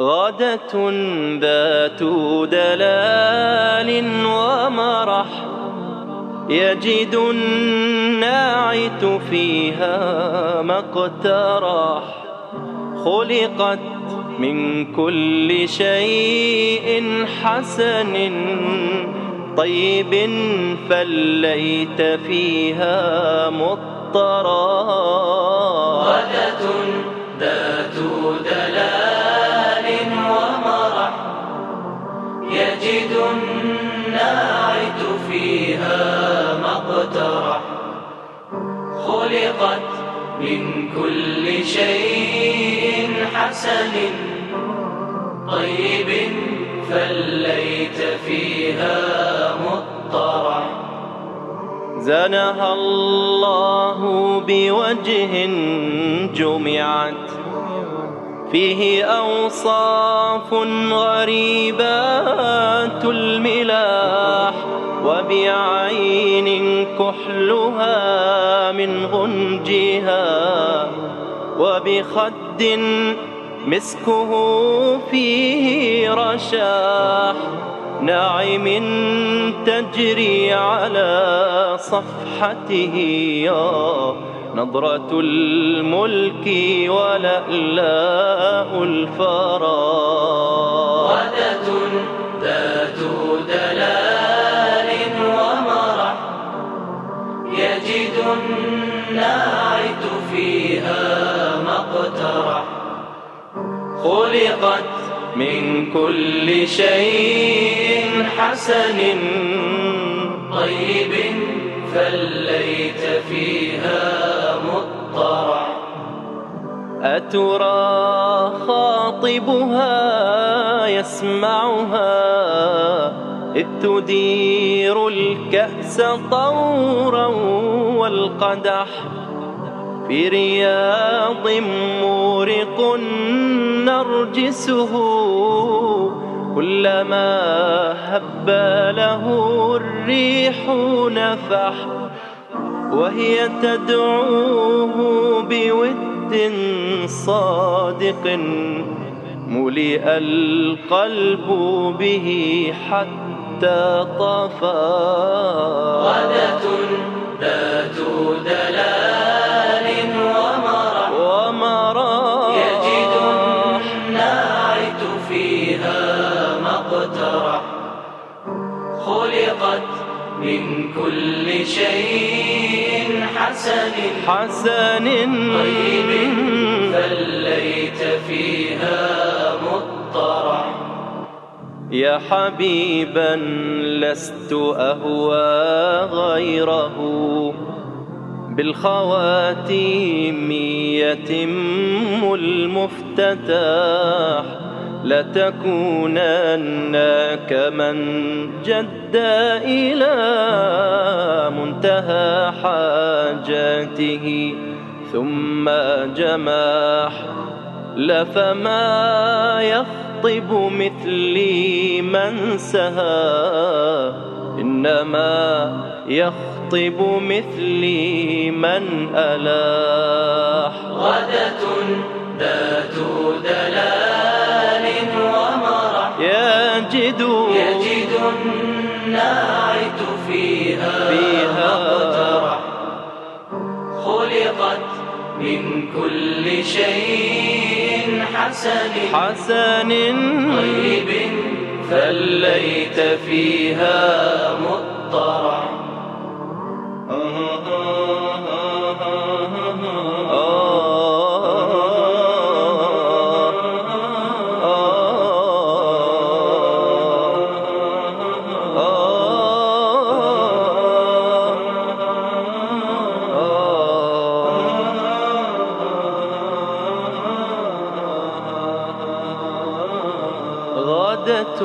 غدة ذات دلال ومرح يجد الناعت فيها ما اقترح خلقت من كل شيء حسن طيب فليت فيها مضطرا فيها مقترح. خلقت من كل شيء حسن. طيب فليت فيها مضطرح زنها الله بوجه جمعت. فيه أوصاف غريبات الملاح وبعين كحلها من غنجها وبخد مسكه فيه رشاح ناعم تجري على صفحته نظرة الملك ولألاء الفراغ خلقت من كل شيء حسن طيب فليت فيها مضطرح أترى خاطبها يسمعها إذ تدير الكأس طورا والقدح. في رياض مورق نرجسه كلما هب له الريح نفح وهي تدعوه بود صادق ملئ القلب به حتى طفى. خلقت من كل شيء حسن حسن. طيب فليت فيها مضطرح يا حبيبا لست أهوى غيره. بالخواتيم يتم المفتتح لتكونن كمن جد إلى منتهى حاجاته ثم جماح لفما يخطب مثلي من سها إنما يخطب مثلي من ألاح. غدة ذات دلال. يجد يجد الناعت فيها فيها مقترح خلقت من كل شيء حسن. حسن. طيب فليت فيها مضطرح غدة